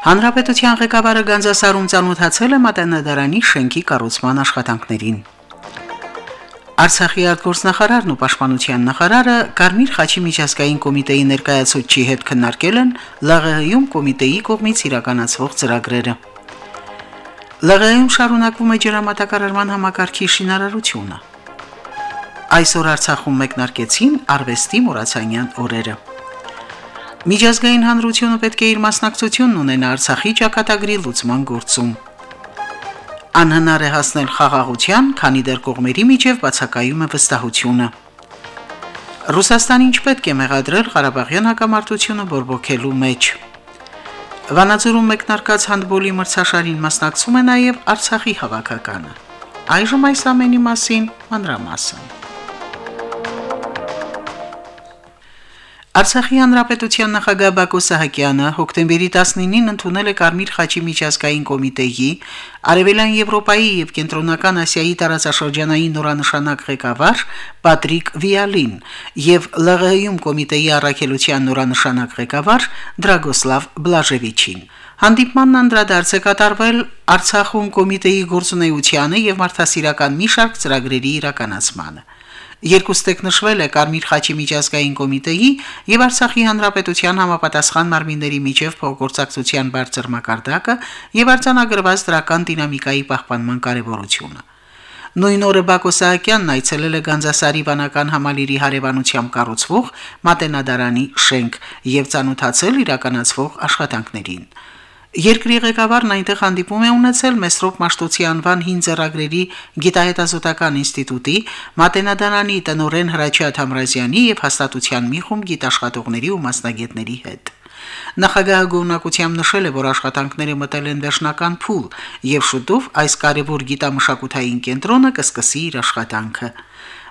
Հանրապետության ղեկավարը Գանձասարում ցանոթացել է Մատենադարանի շենքի կառուցման աշխատանքներին։ Արցախի արտգործնախարարն ու պաշտպանության նախարարը Կարմիր խաչի միջազգային կոմիտեի ներկայացուցչի հետ քննարկել են ԼՂՀ-ում կոմիտեի կողմից իրականացվող ծրագրերը։ ԼՂՀ-ում շարունակվում է ջրամատակարարման համակարգի շինարարությունը։ Այսօր Արցախում մեկնարկեցին արվեստի մուրացանյան օրերը։ Միջազգային հանրությունը պետք է իր մասնակցությունն ունենա Արցախի ճակատագրի լուծման գործում։ Անհնար է հասնել խաղաղության, քանի դեռ կողմերի միջև բացակայում է վստահությունը։ Ռուսաստանը ինչ պետք է մեղադրել Ղարաբաղյան հակամարտությունը բորբոքելու մեջ։ Վանաձորում մեկնարկած հանդբոլի մրցաշարին մասնակցում է նաև Արցախի հավաքականը։ Այժմ այս ամենի մասին մանրամասն։ Արցախի հանրապետության նախագահ Բակո Սահակյանը հոկտեմբերի 19-ին ընդունել է Կարմիր խաչի միջազգային կոմիտեի Արևելյան Եվրոպայի եւ Կենտրոնական Ասիայի տարածաշրջանային նորանշանակ ղեկավար Պատրիկ Վիալին եւ ԼՂՀ-ում կոմիտեի առաքելության նորանշանակ ղեկավար Դրագոսլավ Բլաժևիչին։ Հանդիպմանն անդրադարձ է կատարվել Արցախում կոմիտեի գործունեությանը եւ մարդասիրական մի շարք ծրագրերի իրականացմանը։ Երկուստեք նշվել է Կարմիր խաչի միջազգային կոմիտեի եւ Արցախի հանրապետության համապատասխան մարմինների միջև փոխգործակցության բարձր մակարդակը եւ արձանագրված դրական դինամիկայի պահպանման կարեւորությունը։ Նույն օրը Բակո Սահակյանն այցելել է Գանձասարի վանական համալիրի հարևանությամբ կառուցվող Մատենադարանի շենք եւ ցանոթացել իրականացվող աշխատանքներին։ Երկրի ղեկավարն այնտեղ հանդիպում է ունեցել Մեսրոպ Մաշտոցի անվան հին ձեռագրերի գիտահետազոտական ինստիտուտի Մատենադարանի տնօրեն Հրաչյա Թամրազյանի եւ հաստատության մի խումբ գիտաշխատողների ու մասնագետների հետ։ Նախագահը գոհնակությամբ նշել է, որ աշխատանքները մտել են վերջնական փուլ եւ շուտով այս կարևոր գիտամշակութային կենտրոնը կսկսի իր աշխատանքը։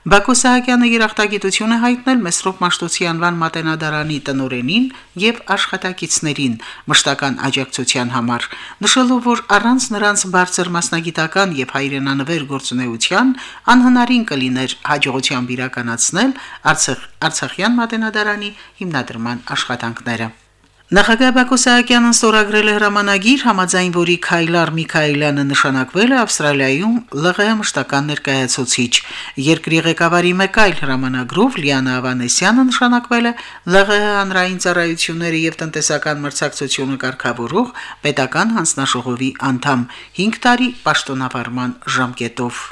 Բակո Սահակյանը երախտագիտություն է հայտնել Մեսրոպ Մաշտոցի անվան մատենադարանի տնորենին եւ աշխատակիցներին մշտական աջակցության համար, նշելով, որ առանց նրանց բարձր մասնագիտական եւ հայրենանվեր գործունեության անհնարին կլիներ հաջողությամբ իրականացնել Արցախ Արցախյան մատենադարանի հիմնադրման աշխատանքները։ Նախագահ Բակո Սահակյանն ստորագրել է հրամանագիր, համաձայն որի Քայլար Միքայելյանը նշանակվել է Ավստրալիայում ԼՂՀ մշտական ներկայացուցիչ։ Երկրի ղեկավարի մեկ այլ հրամանագրով Լիանա Ավանեսյանը նշանակվել է ԼՂՀ հանրային ծառայությունների եւ տնտեսական մրցակցությունը կարգավորող պետական հանձնաշողովի անդամ 5 տարի պաշտոնավարման ժամկետով։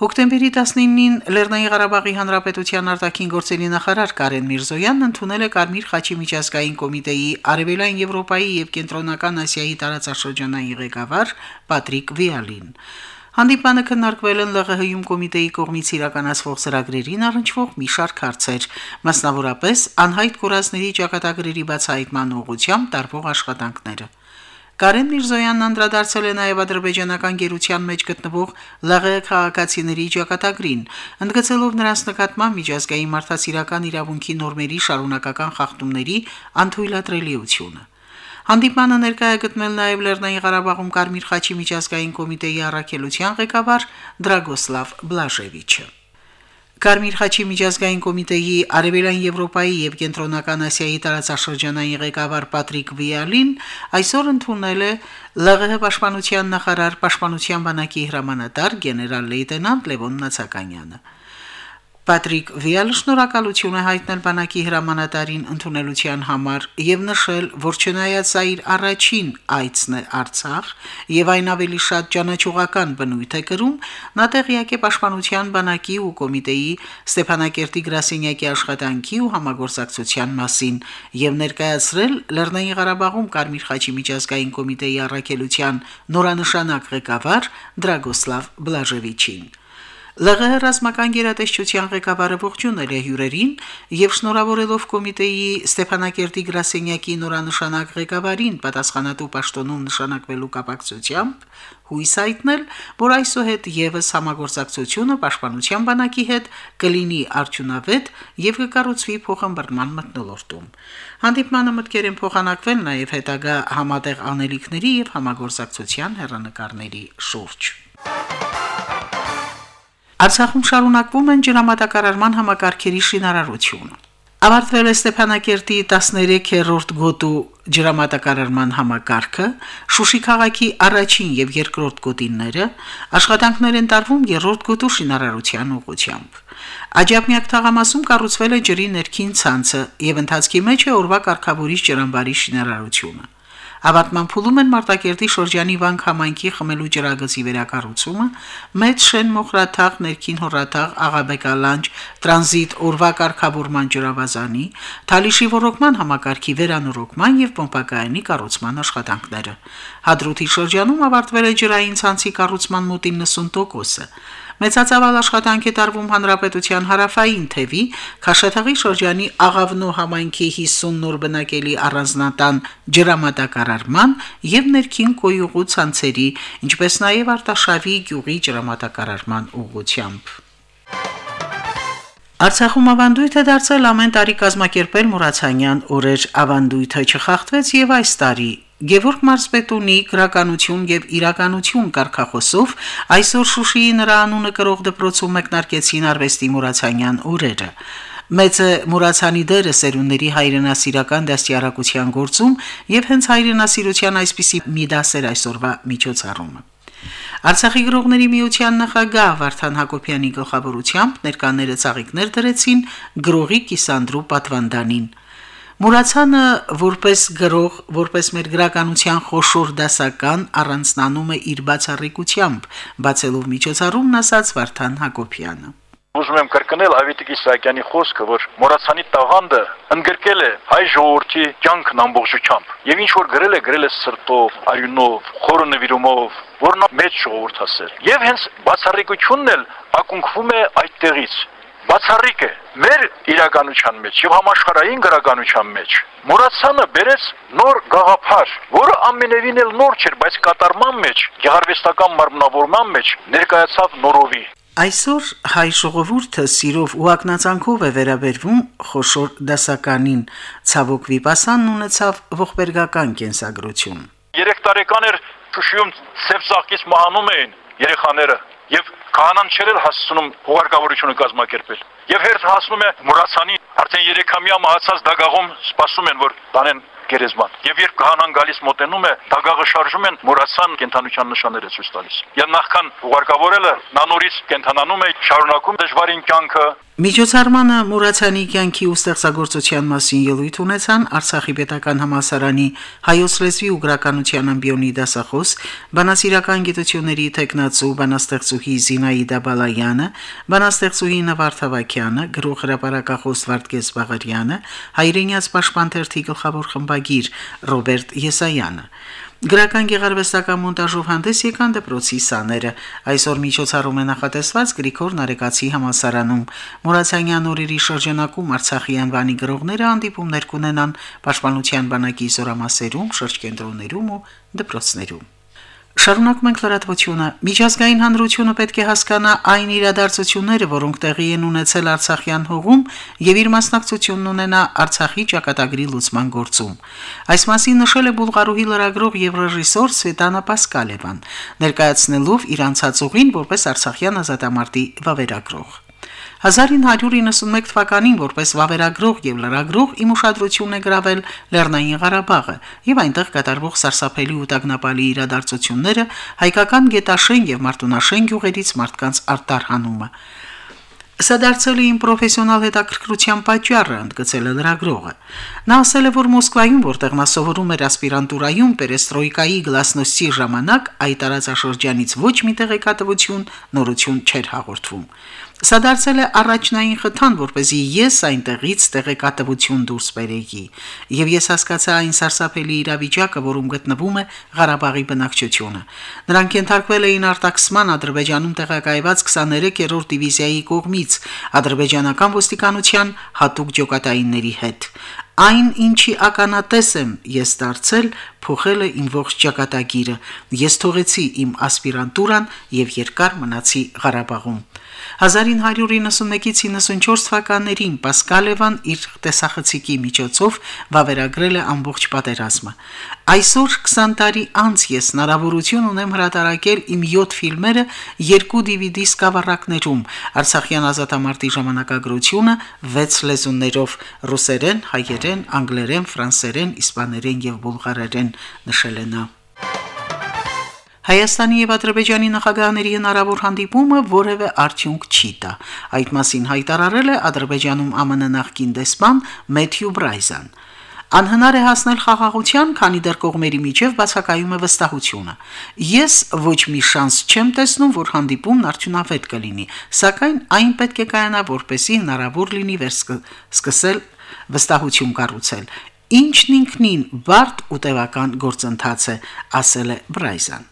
Հոկտեմբերի 19-ին Լեռնային Ղարաբաղի Հանրապետության արտաքին գործերի նախարար Կարեն Միրզոյանն ընդունել է Կարմիր խաչի միջազգային կոմիտեի Արևելյան Եվրոպայի եւ Կենտրոնական Ասիայի տարածաշրջանային ղեկավար Պատրիկ Վիալին։ Հանդիպանը քննարկվել են ԼՂՀ-ում կոմիտեի կողմից իրականացվող ծրագրերին առնչվող մի շարք հարցեր, մասնավորապես անհայտ կորածների ճակատագրերի բացահայտման ուղղությամբ տարվող աշխատանքները։ Կարեն Միրզոյանն անդրադարձել է նաև ադրբեջանական գերության մեջ գտնվող ԼՂ քաղաքացիների ճակատագրին, ընդգծելով նրանց նկատմամբ միջազգային մարդասիրական իրավունքի նորմերի շարունակական խախտումների անթույլատրելիությունը։ Հանդիպանը ներկայ է գտնել նաև Լեռնային Ղարաբաղում Կարմիր խաչի միջազգային կոմիտեի առաքելության ղեկավար Դրագոսլավ Բլաժևիչը։ Կարմիր խաչի միջազգային կոմիտեի Արևելյան Եվրոպայի եւ Կենտրոնական Ասիայի տարածաշրջանային ղեկավար Պատրիկ Վիալին այսօր ընդունել է ԼՂՀ պաշտպանության նախարար պաշտպանության բանակի հրամանատար գեներալ լեյտենանտ Լևոն Նացականյանը։ Պատրիկ Վիալը շնորհակալություն է հայտնել բանակի հրամանատարին ընդունելության համար եւ նշել, որ չնայած սա իր առաջին այցն է Արցախ եւ այն ավելի շատ ճանաչողական բնույթ է կրում, նա տեղյակ է պաշտպանության բանակի ու կոմիտեի Ստեփանակերտի գրասենյակի աշխատանքի ու համագործակցության մասին եւ ներկայացրել Լեռնային Ղարաբաղում Կարմիր խաչի միջազգային կոմիտեի առաքելության նորանշանակ ղեկավար Դրագոսլավ Բլաժևիչին։ ԼՂՀ ռազմական գերատեսչության ղեկավարը ողջունել է հյուրերին եւ շնորհավորելով կոմիտեի Ստեփանակերտի գրասենյակի նորանշանակ ղեկավարին պատասխանատու պաշտոնում նշանակվելու կապակցությամբ հույս այտնել, որ այսուհետ եւս համագործակցությունը պաշտպանության բանակի հետ կլինի արդյունավետ եւ կկառուցվի փոխամբռնման մտնոլորտում։ Հանդիպմանը մտքեր են փոխանակվել նաեւ հետագա համատեղ անելիքների եւ համագործակցության հերանեկարների շուրջ։ Արցախում շարունակվում են ջրամատակարարման համակարգերի շինարարությունը։ Ավարտվել է Ստեփանակերտի 13-րդ գոտու ջրամատակարարման համակարգը, Շուշի քաղաքի առաջին եւ երկրորդ գոտիները, աշխատանքներ են տարվում երրորդ գոտու շինարարության ուղղությամբ։ Աջափնյակ թաղամասում կառուցվել է ջրի ներքին ցանցը եւ ընթացքի մեջ է օրվա կարգավորիչ ջրամբարի շինարարությունը։ Ավարտման փուլում են Մարտակերտի շրջանի Վանք համայնքի խմելու ջրագծի վերակառուցումը, Մեծ Շեն Մոխրաթաղ ներքին հորաթաղ Աղաբեկալանջ տրանզիտ օրվա կարգավորման ջրավազանի, Թալիշի ռոռոկման համակարգի վերանորոգման եւ պոմպակայանի կառուցման աշխատանքները։ Հադրութի շրջանում ավարտվել է ջրային ցանցի կառուցման մոտ 90%-ը։ Մեծածավալ աշխատանք է տարվում հանրապետության հարավային թևի Քաշաթաղի շրջանի Աղավնո համայնքի 50 նոր բնակելի առանձնատան ջրամատակարարման եւ ներքին կոյուղու ցանցերի, ինչպես նաեւ Արտաշավի գյուղի ջրամատակարարման ուղղությամբ։ Արցախում ավանդույթ է դարձել ամեն տարի կազմակերպել Մուրացանյան օրեր ավանդույթը չխախտվեց եւ այս տարի Գևորգ Մարսպետունի գրականություն եւ իրականություն կարգախոսով այսօր Շուշիի նրա անունը կրող դպրոցում մեկնարկեցին արվեստի Մուրացանյան օրերը։ Մեծ է Մուրացանի դերը սերունդների հայրենասիրական դաստիարակության գործում եւ հենց հայրենասիրության այսպիսի մի դասեր այսօրվա միջոցառումը։ Արցախի գրողների միության նախագահ Վարդան Հակոբյանի գլխավորությամբ ներկաները ցաղիկներ դրեցին գրողի Կիսանդրու պատվանդանին։ Մուրացանը որպես գրող, որպես մեր գրականության խոշոր դասական առանձնանում է իր բացառիկությամբ, բացելով միջոցառումն ասաց Վարդան Հակոբյանը։ Ուզում եմ կրկնել Ավետիքի Սահակյանի խոսքը, որ Մորացանի տաղանդը ընդգրկել է հայ ժողովրդի կյանքն ամբողջությամբ։ Եվ ինչ որ գրել է, գրել է սրտով, արյունով, խորը նվիրումով, որն մեծ ժողովուրդ ասել։ Եվ հենց բացառիկությունն էլ ակունքվում է այդտեղից բացառիկ է մեր իրականության մեջ եւ համաշխարհային գրականության մեջ Մուրացյանը բերեց նոր գաղափար, որը ամենևին էլ նոր չէր, բայց կատարման մեջ, գեղարվեստական մարմնավորման մեջ ներկայացավ նորովի։ Այսօր հայ ժողովուրդը սիրով ու ակնածանքով է վերաբերվում խոշոր դասականին, ցավոք վիպասանն ունեցավ ողբերգական կենսագրություն։ 3 տարեկան էր Շուշիում ծեփ սաղկից մահանում էին երեխաները եւ Քահանան չէր հասցնում հուղարկավորությունը կազմակերպել։ Եվ հերթ հասնում է Մուրացանի արդեն 3-ամյա մահացած դագաղում սպասում են որ տանեն գերեզման։ Եվ երբ քահանան գալիս մոտենում է, դագաղը շարժում են Մուրացան կենթանության նշանները ցույց տալիս։ Եվ նախքան ուղարկավորելը նա նորից կենթանանում է, շարունակում դժվարին կյանքը, Միջոցառմանը Մուրացյանի կյանքի ու ստեղծագործության մասին ելույթ ունեցան Արցախի պետական համալսարանի հայոց լեզվի ու գրականության ամբիոնի դասախոս, բանասիրական գիտությունների տեխնացու բանաստեղծուհի Զինայդա Բալայանը, բանաստեղծուհի Նվարդ Հավաքյանը, գրող հրապարակախոս Վարդգես Բաղարյանը, հայրենյաց պաշտպանթերթի գլխավոր խմբագիր Ռոբերտ Եսայանը։ Գրական գեղարվեստական մոնտաժով հանդես եկան դպրոցի սաները։ Այսօր միջոցառում է նախատեսված Գրիգոր Նարեկացի համալսարանում։ Մուրացյանյան օրերի շրջանակում Արցախի անվանի գրողները հանդիպումներ կունենան Պաշտպանության բանակի զորամասերում, շրջկենտրոններում ու դպրոցներում։ Շարունակում ենք լրատվությունը։ Միջազգային հանրությունը պետք է հասկանա այն իրադարձությունները, որոնք տեղի են ունեցել Արցախյան հողում եւ իր մասնակցությունն ունենա Արցախի ճակատագրի լուսման գործում։ Այս մասին նշել է Բուլղարուհի լրագրող եւ ռեժիսոր Սվետանա Պասկալևան, ներկայացնելով իր անցածուղին որպես Արցախյան ազատամարտի վավերագրող։ 1991 թվականին որպես վավերագրող եւ լրագրող իմ ուշադրությունն է գրավել Լեռնային Ղարաբաղը եւ այնտեղ կատարվող սարսափելի ու տագնապալի իրադարձությունները հայկական գետաշեն եւ մարտունաշեն գյուղերից մարդկանց արտարհանումը։ Սա դարձել է իմ պրոֆեսիոնալ հետաքրքրության պատճառը, ընդգծել է լրագրողը։ Նա ասել է, որ Մոսկվայում, որտեղ նա սովորում էր ասպիրանտուրայում Պերեստրոյկայի գլասնոստի ժամանակ, այդ տարածաշրջանից ոչ մի տեղեկատվություն, նորություն չէր հաղորդվում։ Սա դարձել է առաջնային խթան, որպեսզի ես այնտեղից տեղեկատվություն դուրս բերեի, եւ ես հասկացա այն սարսափելի իրավիճակը, որում գտնվում է Ղարաբաղի բնակչությունը։ Նրանք ենթարկվել էին արտաքսման Ադրբեջանում տեղակայված 23-րդ դիվիզիայի կողմից ադրբեջանական ոստիկանության հատուկ ջոկատայինների հետ։ Այն, ինչի ականատես եմ ես դարձել, փոխել է իմ ողջ ճակատագիրը։ Ես թողեցի իմ ասպիրանտուրան եւ երկար մնացի Ղարաբաղում։ 1991-ից 94 թվականներին Պասկալևան իր տեսախցիկի միջոցով վավերագրել է ամբողջ պատերազմը։ Այսօր 20 տարի անց ես հնարավորություն ունեմ հրատարակել իմ 7 ֆիլմերը երկու DVD սկավառակներում Արցախյան ազատամարտի ժամանակագրությունը 6 լեզուներով՝ ռուսերեն, հայերեն, անգլերեն, ֆրանսերեն, իսպաներեն եւ բուլղարերեն նշել է նա։ Հայաստանի եւ Ադրբեջանի նախագահների հնարավոր հանդիպումը որևէ արդյունք չի տա։ Այդ մասին հայտարարել է Ադրբեջանում ԱՄՆ նախկին դեսպան Մեթյու Բրայզան։ Անհնար է հասնել խաղաղության, քանի դեռ կողմերի միջև բացակայում է վստահությունը։ Ես ոչ մի շանս չեմ տեսնում, որ հանդիպումն արդյունավետ կլինի, սակայն այն պետք է կայանա, որպեսի հնարավոր լինի վերսկսել վստահություն կառուցել։ Ինչն ինքնին բարդ ու տևական գործընթաց է, ասել է Բրայզան։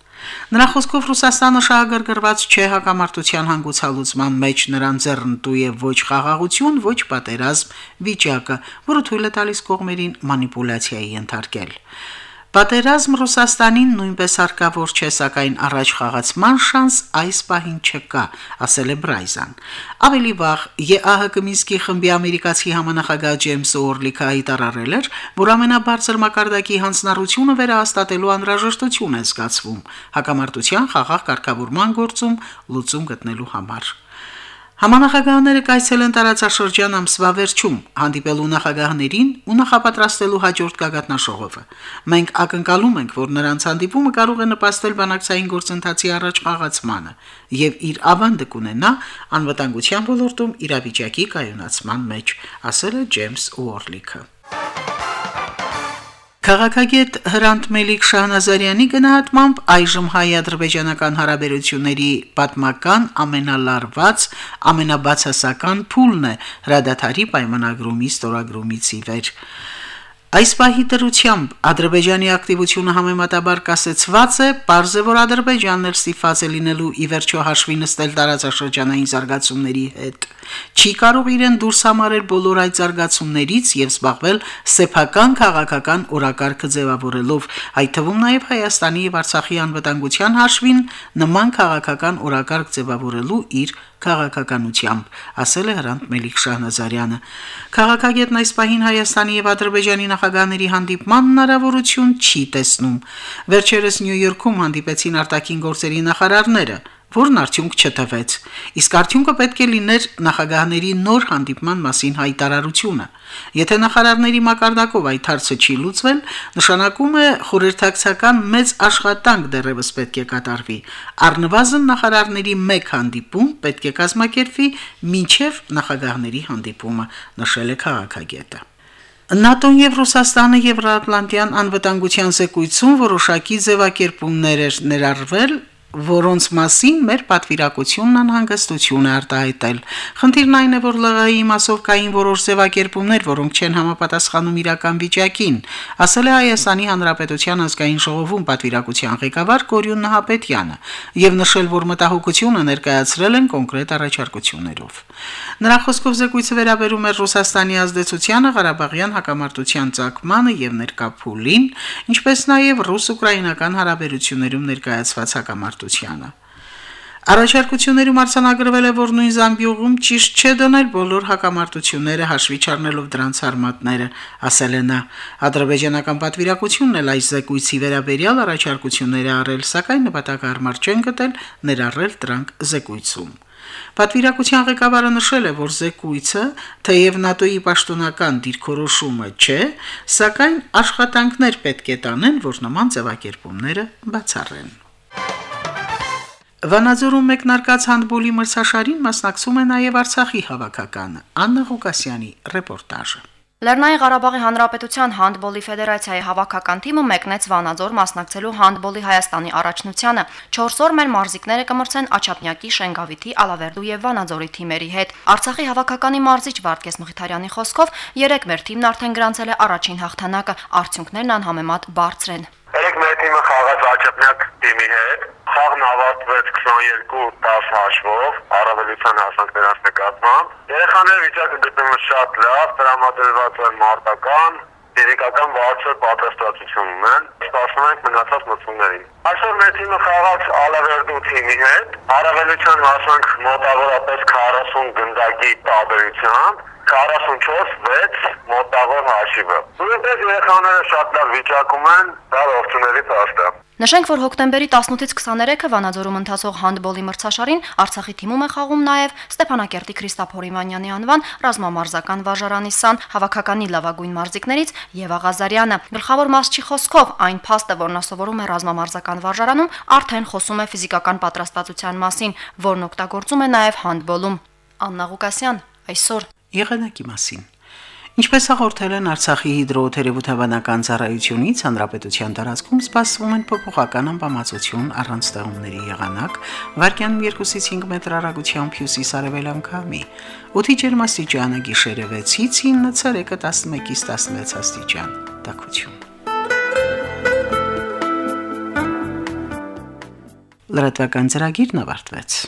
Նրա խոսքով Ռուսաստանը շահագրգռված չէ հակամարտության հանգուցալուծման մեջ նրան ձեռնտու է ոչ խաղաղություն, ոչ պատերազմ վիճակը, որը թույլ է տալիս կողմերին մանիպուլյացիայի ենթարկել։ Պատերազմ Ռուսաստանին նույնպես հարկավոր չէ, սակայն առաջ խաղացման շանս այս պահին չկա, ասել է Բրայզան։ Ավելի վաղ ԵԱՀԿ Մինսկի խմբի ամերիկացի համանախագահ Ջեյմս Օրլիքը հայտարարել էր, որ ամենաբարձր մակարդակի հանձնառությունը վերահաստատելու անհրաժեշտություն է զգացվում հակամարտության խաղաղ կարգավորման գործում լուծում գտնելու համար։ Համանախագահները կայցել են տարածաշրջան ամսվա վերջում, հանդիպելու նախագահներին ու նախապատրաստելու հաջորդ գագաթնաշողովը։ Մենք ակնկալում ենք, որ նրանց հանդիպումը կարող է նպաստել բանակցային գործընթացի առաջ խաղացմանը եւ իր ավանդը կունենա անվտանգության ոլորտում իրավիճակի կայունացման մեջ, ասել է Ջեյմս Ուորլիքը։ Քաղաքագետ Հրանտ Մելիք Շահնազարյանի գնահատմամբ այժմ հայ-ադրբեջանական հարաբերությունների պատմական ամենալարված, ամենաբացասական փուլն է հրադադարի պայմանագրումի ստորագրումից ի վեր։ Այս պահի դրությամբ Ադրբեջանի ակտիվությունը համեմատաբար կասեցված է, parze որ Ադրբեջանն էլ ստիփած է լինելու ի վերջո հաշվի նստել տարածաշրջանային զարգացումների հետ։ Չի կարող իրեն դուրս համարել բոլոր այդ զարգացումներից եւ զբաղվել սեփական քաղաքական օրակարգը ձևավորելով, այդ թվում նաեւ Հայաստանի եւ Արցախի անվտանգության հաշվին նման քաղաքական օրակարգ ձևավորելու իր քաղաքականությամբ, ասել է Հրանտ Մելիք Շահնազարյանը։ Քաղաքագետն այս պահին Հայաստանի եւ Ադրբեջանի նախագահների հանդիպման հնարավորություն չի տեսնում։ Վերջերս Նյու Յորքում հանդիպեցին արտաքին գործերի նախարարները որն արդյունք չտվեց։ Իսկ արդյունքը պետք է լիներ նախագահների նոր հանդիպման մասին հայտարարությունը։ Եթե նախարարների մակարդակով այդ հարցը չի լուծվել, նշանակում է խորհրդակցական մեծ աշխատանք դեռևս պետք է կատարվի։ Առնվազն նախարարների մեկ հանդիպում պետք է կազմակերպվի մինչև նախագահների հանդիպումը, նշել է քաղաքագետը։ ՆԱՏՕ-ն եւ Ռուսաստանը Եվրոատլանտյան անվտանգության զեկույցում որոշակի ձևակերպումներ ներառվել որոնց մասին մեր պատվիրակությունն անհանգստություն է արտահայտել։ Խնդիրն այն է, որ ԼՂՀ-ի մասով կային որոշ ձևակերպումներ, որոնք չեն համապատասխանում իրական վիճակին, ասել է Հայաստանի Հանրապետության ազգային ժողովում պատվիրակության ղեկավար Կորյուն Նահապետյանը, եւ նշել, որ մտահոգությունը ներկայացրել են կոնկրետ առաջարկություններով։ Նրա խոսքով զեկույցը վերաբերում է Ռուսաստանի ազդեցությանը Ղարաբաղյան հակամարտության ցակմանը եւ ներկա փուլին, ինչպես նաեւ ռուս-ուկրաինական հարաբերություններում ներկայացված հակամարտությանը։ Առաջարկություններում արձանագրվել է, որ նույն Զամբիուղում ճիշտ չէ դնել բոլոր հակամարտությունները հաշվի չառնելով դրանց արմատները, ասել է նա։ Ադրբեջանական պատվիրակությունն էլ այս զեկույցի վերաբերյալ առաջարկությունները արել, սակայն նպատակարար չեն գտել ներառել դրանք զեկույցում։ Պատվիրակության ղեկավարը նշել է, որ զեկույցը թեև ՆԱՏՕ-ի պաշտոնական դիրքորոշումը չէ, սակայն աշխատանքներ պետք է տանեն, որ նման ձևակերպումները բացառեն։ Վանաձորում մեկնարկած հանդբոլի մրցաշարին մասնակցում է նաև Արցախի հավաքականը։ Աննա Ղուկասյանի ռեպորտաժը։ Լեռնային Ղարաբաղի Հանրապետության հանդբոլի ֆեդերացիայի հավաքական թիմը մեկնեց Վանաձոր մասնակցելու հանդբոլի Հայաստանի առաջնությանը։ 4 օր մեր մարզիկները կմրցեն Աչափնյակի, Շենգավիթի, Ալավերդու եւ Վանաձորի թիմերի հետ։ Արցախի հավաքականի մարզիչ Վարդգես Մխիթարյանի խոսքով երեք մեր թիմն արդեն գրանցել է առաջին հաղթանակը, արդյունքներն անհամեմատ բարձր են։ Երեք մեր թիմը խաղաց Աչափնյակ թիմի հետ։ Խաղն ավարտվեց 22-10 հաշվով, առավելության հասանք նրանց նկատմամբ։ Երեխաների վիճակը գտնվում շատ լավ, տրամադրված են մարտական, ֆիզիկական բարձր պատրաստվածություն ունեն։ Սպասում ենք մնացած մրցումներին։ Այսօր մեր թիմը խաղաց Ալավերդու թիմի հետ։ Առավելության հասանք մոտավորապես 40 գնդակի տարբերությամբ 44-6 մոտավոր հաշիվը։ Նույնպես երեխաները շատ լավ վիճակում են, դա ողջունելի փաստ է։ Նշենք, որ հոկտեմբերի 18-ից 23-ը Վանաձորում ընթացող հանդբոլի մրցաշարին Արցախի թիմում է խաղում նաև Ստեփանակերտի Քրիստափոր Իմանյանի անվան ռազմամարզական վարժարանի սան հավաքականի լավագույն մարզիկներից Եվա Ղազարյանը։ Գլխավոր մասչի խոսքով այն փաստը, որ նա սովորում է ռազմամարզական վարժարանում, արդեն խոսում է ֆիզիկական պատրաստվածության մասին, որն օգտագործում է նաև հանդբոլում։ Աննա Ղուկասյան այսօր Եղանակի մասին Ինչպես հաղորդել են Արցախի հիդրոթերապևտաբանական ծառայությունից, հանրապետության տարածքում սպասվում են փոփոխական ամպամածություն առանց ստեղումների եղանակ, վարկյանում 2-ից 5 մետր հեռագությամբ հյուսիս-արևելյան քամի։ Օդի ջերմաստիճանը գիշերը 6-ից 9 ցերեկը 11-ից 16 աստիճան։ Տաքություն։ Լրատվական ծրագիրն ավարտվեց։